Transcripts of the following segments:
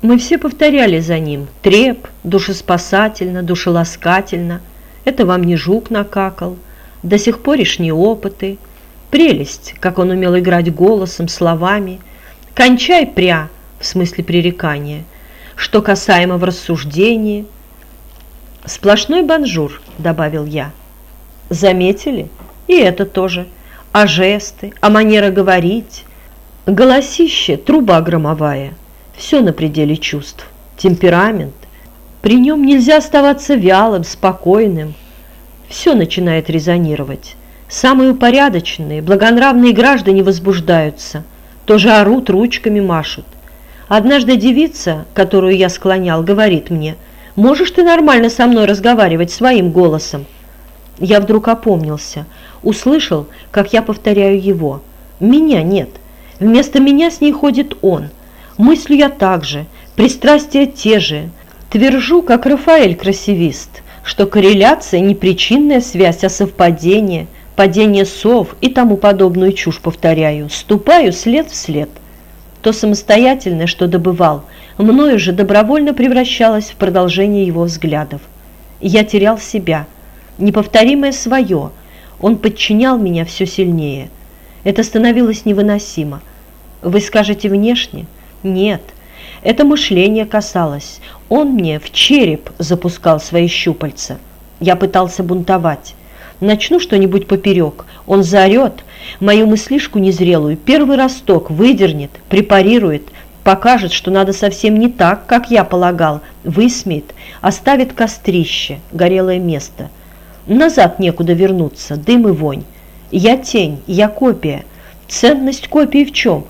Мы все повторяли за ним «треп», «душеспасательно», «душеласкательно». Это вам не жук накакал. Досихпоришние опыты. Прелесть, как он умел играть голосом, словами. «Кончай пря», в смысле пререкания. Что касаемо в рассуждении. «Сплошной бонжур», добавил я. Заметили? И это тоже. А жесты, а манера говорить. Голосище, труба громовая. Все на пределе чувств. Темперамент. При нем нельзя оставаться вялым, спокойным. Все начинает резонировать. Самые упорядоченные, благонравные граждане возбуждаются. Тоже орут, ручками машут. Однажды девица, которую я склонял, говорит мне, «Можешь ты нормально со мной разговаривать своим голосом?» Я вдруг опомнился, услышал, как я повторяю его. «Меня нет. Вместо меня с ней ходит он. Мыслю я так же, пристрастия те же. Твержу, как Рафаэль красивист, что корреляция не причинная связь, а совпадение, падение сов и тому подобную чушь повторяю. Ступаю след в след. То самостоятельное, что добывал, мною же добровольно превращалось в продолжение его взглядов. Я терял себя – неповторимое свое. Он подчинял меня все сильнее. Это становилось невыносимо. Вы скажете внешне? Нет. Это мышление касалось. Он мне в череп запускал свои щупальца. Я пытался бунтовать. Начну что-нибудь поперек, он заорет, мою мыслишку незрелую, первый росток выдернет, препарирует, покажет, что надо совсем не так, как я полагал, высмеет, оставит кострище, горелое место – Назад некуда вернуться, дым и вонь. Я тень, я копия. Ценность копии в чем?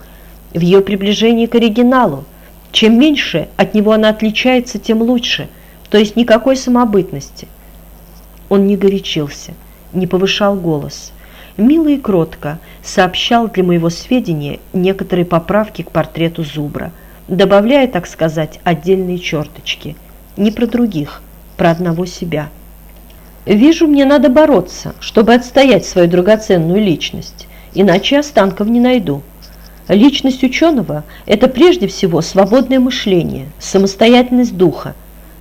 В ее приближении к оригиналу. Чем меньше от него она отличается, тем лучше. То есть никакой самобытности. Он не горячился, не повышал голос. Мило и кротко сообщал для моего сведения некоторые поправки к портрету Зубра, добавляя, так сказать, отдельные черточки. Не про других, про одного себя. Вижу, мне надо бороться, чтобы отстоять свою драгоценную личность, иначе останков не найду. Личность ученого – это прежде всего свободное мышление, самостоятельность духа.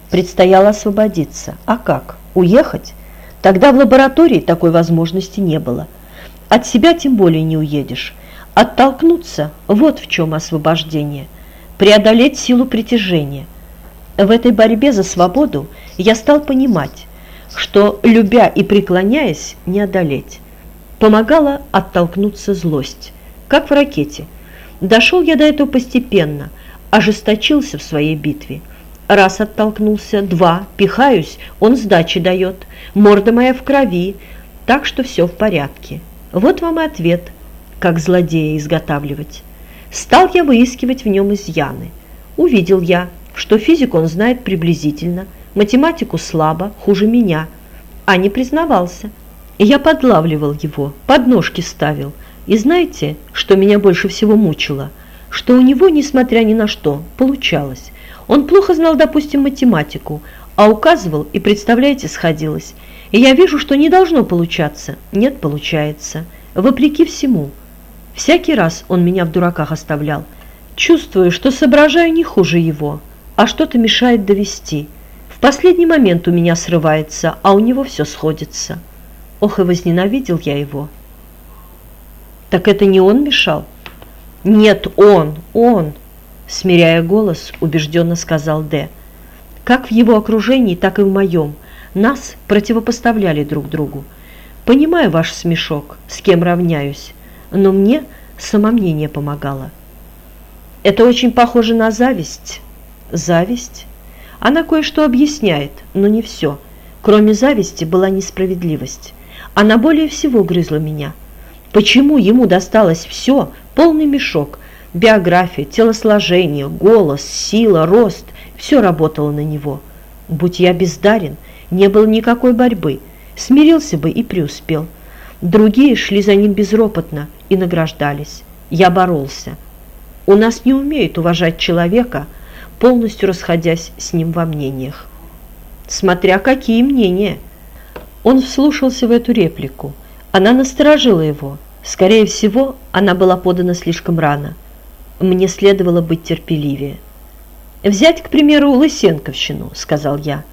Предстояло освободиться. А как? Уехать? Тогда в лаборатории такой возможности не было. От себя тем более не уедешь. Оттолкнуться – вот в чем освобождение. Преодолеть силу притяжения. В этой борьбе за свободу я стал понимать, что, любя и преклоняясь, не одолеть. Помогала оттолкнуться злость, как в ракете. Дошел я до этого постепенно, ожесточился в своей битве. Раз оттолкнулся, два, пихаюсь, он сдачи дает, морда моя в крови, так что все в порядке. Вот вам и ответ, как злодея изготавливать. Стал я выискивать в нем изъяны. Увидел я, что физику он знает приблизительно – математику слабо, хуже меня, а не признавался. Я подлавливал его, подножки ставил. И знаете, что меня больше всего мучило? Что у него, несмотря ни на что, получалось. Он плохо знал, допустим, математику, а указывал, и, представляете, сходилось. И я вижу, что не должно получаться. Нет, получается. Вопреки всему. Всякий раз он меня в дураках оставлял. Чувствую, что соображаю не хуже его, а что-то мешает довести. В последний момент у меня срывается, а у него все сходится. Ох, и возненавидел я его. Так это не он мешал? Нет, он, он, смиряя голос, убежденно сказал Д. Как в его окружении, так и в моем. Нас противопоставляли друг другу. Понимаю ваш смешок, с кем равняюсь, но мне самомнение помогало. Это очень похоже на зависть. Зависть? Она кое-что объясняет, но не все. Кроме зависти была несправедливость. Она более всего грызла меня. Почему ему досталось все, полный мешок, биография, телосложение, голос, сила, рост, все работало на него. Будь я бездарен, не было никакой борьбы, смирился бы и преуспел. Другие шли за ним безропотно и награждались. Я боролся. У нас не умеют уважать человека, полностью расходясь с ним во мнениях. Смотря какие мнения. Он вслушался в эту реплику. Она насторожила его. Скорее всего, она была подана слишком рано. Мне следовало быть терпеливее. «Взять, к примеру, Лысенковщину», — сказал я.